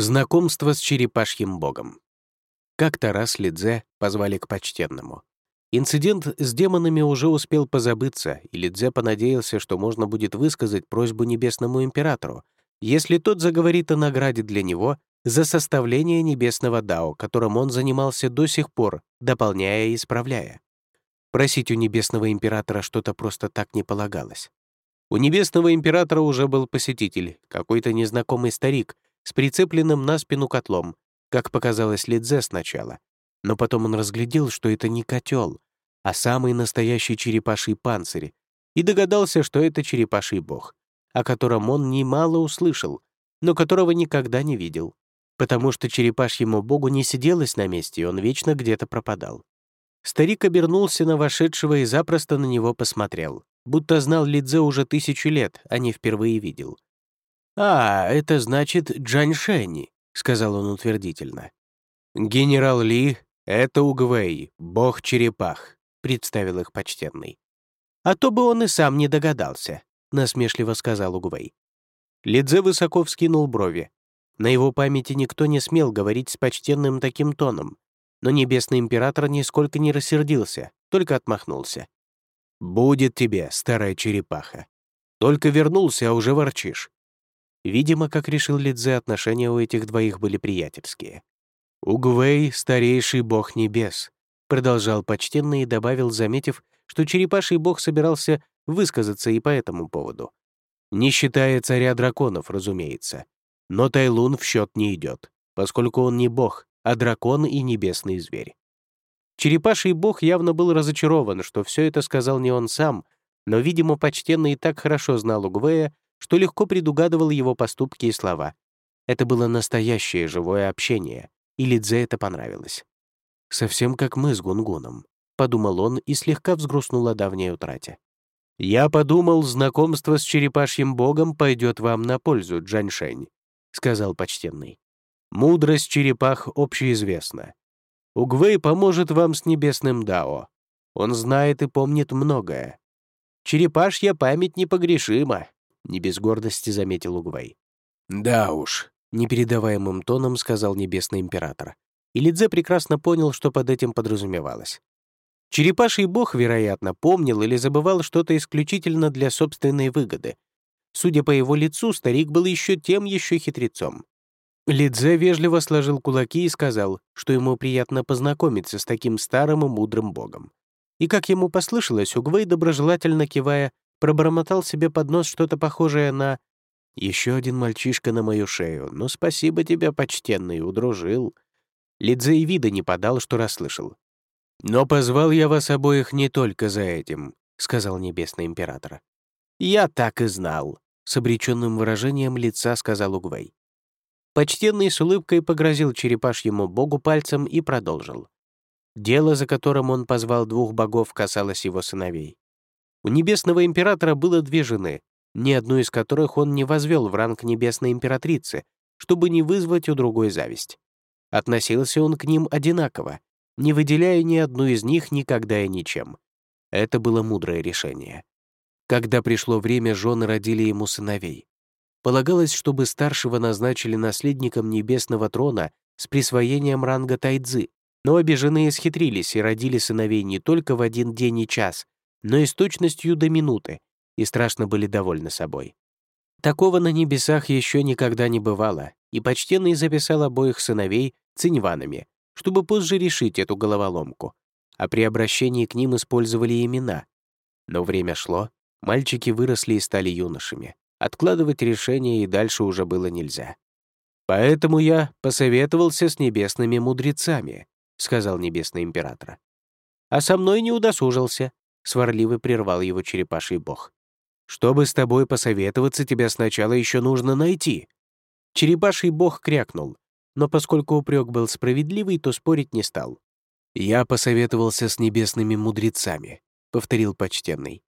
Знакомство с черепашьим богом. Как-то раз Лидзе позвали к почтенному. Инцидент с демонами уже успел позабыться, и Лидзе понадеялся, что можно будет высказать просьбу небесному императору, если тот заговорит о награде для него за составление небесного дао, которым он занимался до сих пор, дополняя и исправляя. Просить у небесного императора что-то просто так не полагалось. У небесного императора уже был посетитель, какой-то незнакомый старик — с прицепленным на спину котлом, как показалось Лидзе сначала. Но потом он разглядел, что это не котел, а самый настоящий черепаший панцирь, и догадался, что это черепаший бог, о котором он немало услышал, но которого никогда не видел, потому что черепашьему богу не сиделось на месте, и он вечно где-то пропадал. Старик обернулся на вошедшего и запросто на него посмотрел, будто знал Лидзе уже тысячу лет, а не впервые видел. «А, это значит Джаньшени», — сказал он утвердительно. «Генерал Ли — это Угвей, бог-черепах», — представил их почтенный. «А то бы он и сам не догадался», — насмешливо сказал Угвей. Лидзе высоко вскинул брови. На его памяти никто не смел говорить с почтенным таким тоном, но небесный император нисколько не рассердился, только отмахнулся. «Будет тебе, старая черепаха. Только вернулся, а уже ворчишь. Видимо, как решил Лидзе, отношения у этих двоих были приятельские. «Угвей — старейший бог небес», — продолжал почтенный и добавил, заметив, что черепаший бог собирался высказаться и по этому поводу. Не считая царя драконов, разумеется. Но Тайлун в счет не идет, поскольку он не бог, а дракон и небесный зверь. Черепаший бог явно был разочарован, что все это сказал не он сам, но, видимо, почтенный и так хорошо знал Угвея, что легко предугадывал его поступки и слова. Это было настоящее живое общение, и Лидзе это понравилось. «Совсем как мы с Гунгуном», — подумал он и слегка взгрустнул о давней утрате. «Я подумал, знакомство с черепашьим богом пойдет вам на пользу, Джаньшень», — сказал почтенный. «Мудрость черепах общеизвестна. Угвей поможет вам с небесным Дао. Он знает и помнит многое. Черепашья память непогрешима, не без гордости заметил Угвей. «Да уж», — непередаваемым тоном сказал Небесный Император. И Лидзе прекрасно понял, что под этим подразумевалось. Черепаший бог, вероятно, помнил или забывал что-то исключительно для собственной выгоды. Судя по его лицу, старик был еще тем еще хитрецом. Лидзе вежливо сложил кулаки и сказал, что ему приятно познакомиться с таким старым и мудрым богом. И, как ему послышалось, Угвей, доброжелательно кивая, пробормотал себе под нос что-то похожее на «Еще один мальчишка на мою шею, ну спасибо тебе, почтенный, удружил». Лидзе и вида не подал, что расслышал. «Но позвал я вас обоих не только за этим», — сказал Небесный Император. «Я так и знал», — с обреченным выражением лица сказал Угвей. Почтенный с улыбкой погрозил черепашьему богу пальцем и продолжил. Дело, за которым он позвал двух богов, касалось его сыновей. У небесного императора было две жены, ни одну из которых он не возвел в ранг небесной императрицы, чтобы не вызвать у другой зависть. Относился он к ним одинаково, не выделяя ни одну из них никогда и ничем. Это было мудрое решение. Когда пришло время, жены родили ему сыновей. Полагалось, чтобы старшего назначили наследником небесного трона с присвоением ранга тайцзы, но обе жены исхитрились и родили сыновей не только в один день и час, но и с точностью до минуты, и страшно были довольны собой. Такого на небесах еще никогда не бывало, и почтенный записал обоих сыновей циньванами, чтобы позже решить эту головоломку, а при обращении к ним использовали имена. Но время шло, мальчики выросли и стали юношами. Откладывать решение и дальше уже было нельзя. «Поэтому я посоветовался с небесными мудрецами», — сказал небесный император. «А со мной не удосужился», сварливо прервал его черепаший бог. «Чтобы с тобой посоветоваться, тебя сначала еще нужно найти». Черепаший бог крякнул, но поскольку упрек был справедливый, то спорить не стал. «Я посоветовался с небесными мудрецами», — повторил почтенный.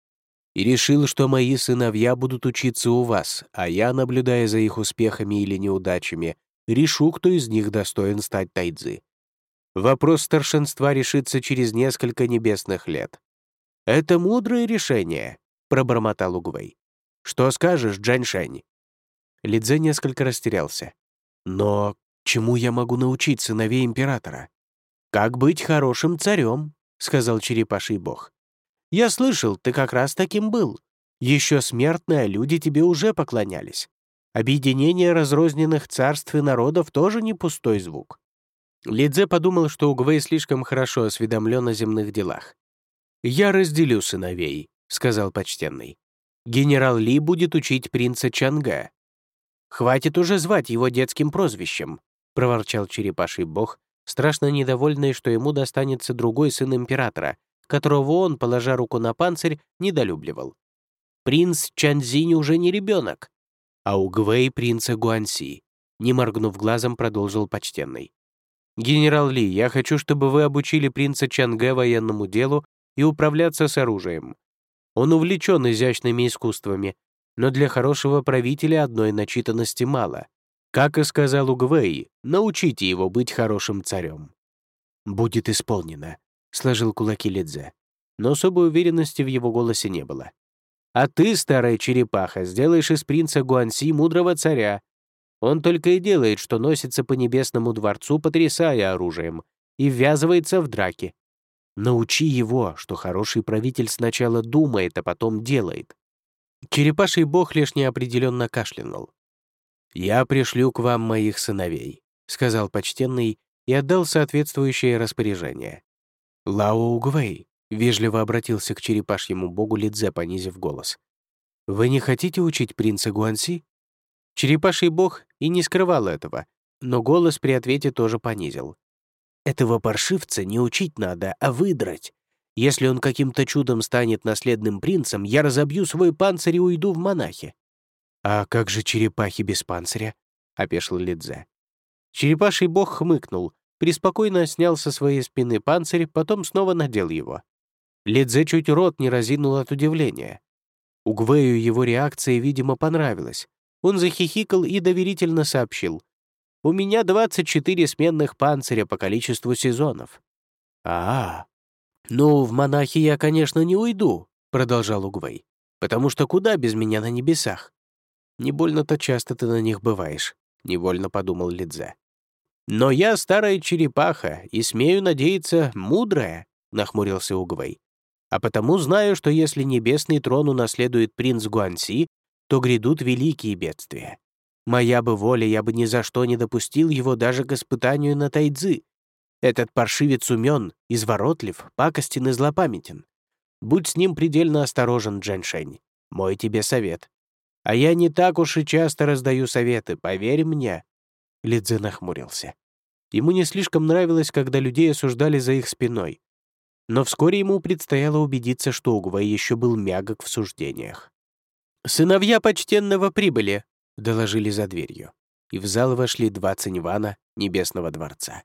«И решил, что мои сыновья будут учиться у вас, а я, наблюдая за их успехами или неудачами, решу, кто из них достоин стать тайцзы. Вопрос старшинства решится через несколько небесных лет. «Это мудрое решение», — пробормотал Угвей. «Что скажешь, Джаньшань?» Лидзе несколько растерялся. Но чему я могу научить сыновей императора? Как быть хорошим царем, сказал черепаший бог. Я слышал, ты как раз таким был. Еще смертные люди тебе уже поклонялись. Объединение разрозненных царств и народов тоже не пустой звук. Лидзе подумал, что Угвей слишком хорошо осведомлен о земных делах. «Я разделю сыновей», — сказал почтенный. «Генерал Ли будет учить принца Чанга». «Хватит уже звать его детским прозвищем», — проворчал черепаший бог, страшно недовольный, что ему достанется другой сын императора, которого он, положа руку на панцирь, недолюбливал. «Принц Чанзинь уже не ребенок, а Угвей принца Гуанси», не моргнув глазом, продолжил почтенный. «Генерал Ли, я хочу, чтобы вы обучили принца Чанге военному делу и управляться с оружием. Он увлечен изящными искусствами, но для хорошего правителя одной начитанности мало. Как и сказал Угвей, научите его быть хорошим царем». «Будет исполнено», — сложил кулаки Лидзе. Но особой уверенности в его голосе не было. «А ты, старая черепаха, сделаешь из принца Гуанси мудрого царя, он только и делает, что носится по небесному дворцу, потрясая оружием, и ввязывается в драки. Научи его, что хороший правитель сначала думает, а потом делает. Черепаший бог лишь неопределенно кашлянул. «Я пришлю к вам моих сыновей», — сказал почтенный и отдал соответствующее распоряжение. «Лао Угвей», — вежливо обратился к черепашьему богу Лидзе, понизив голос. «Вы не хотите учить принца Гуанси?» Черепаший бог и не скрывал этого, но голос при ответе тоже понизил. «Этого паршивца не учить надо, а выдрать. Если он каким-то чудом станет наследным принцем, я разобью свой панцирь и уйду в монахи». «А как же черепахи без панциря?» — опешил Лидзе. Черепаший бог хмыкнул, преспокойно снял со своей спины панцирь, потом снова надел его. Лидзе чуть рот не разинул от удивления. Угвею его реакция, видимо, понравилась. Он захихикал и доверительно сообщил. «У меня 24 сменных панциря по количеству сезонов». «А, -а. ну, в монахи я, конечно, не уйду», — продолжал Угвей, «потому что куда без меня на небесах?» «Не больно-то часто ты на них бываешь», — невольно подумал Лидзе. «Но я старая черепаха и, смею надеяться, мудрая», — нахмурился Угвей. «А потому знаю, что если небесный трон унаследует принц Гуанси, то грядут великие бедствия. Моя бы воля, я бы ни за что не допустил его даже к испытанию на тайцзы. Этот паршивец умен, изворотлив, пакостен и злопамятен. Будь с ним предельно осторожен, Джэньшень. Мой тебе совет. А я не так уж и часто раздаю советы, поверь мне». Лидзе нахмурился. Ему не слишком нравилось, когда людей осуждали за их спиной. Но вскоре ему предстояло убедиться, что Угвей еще был мягок в суждениях. «Сыновья почтенного прибыли», — доложили за дверью, и в зал вошли два циньвана Небесного дворца.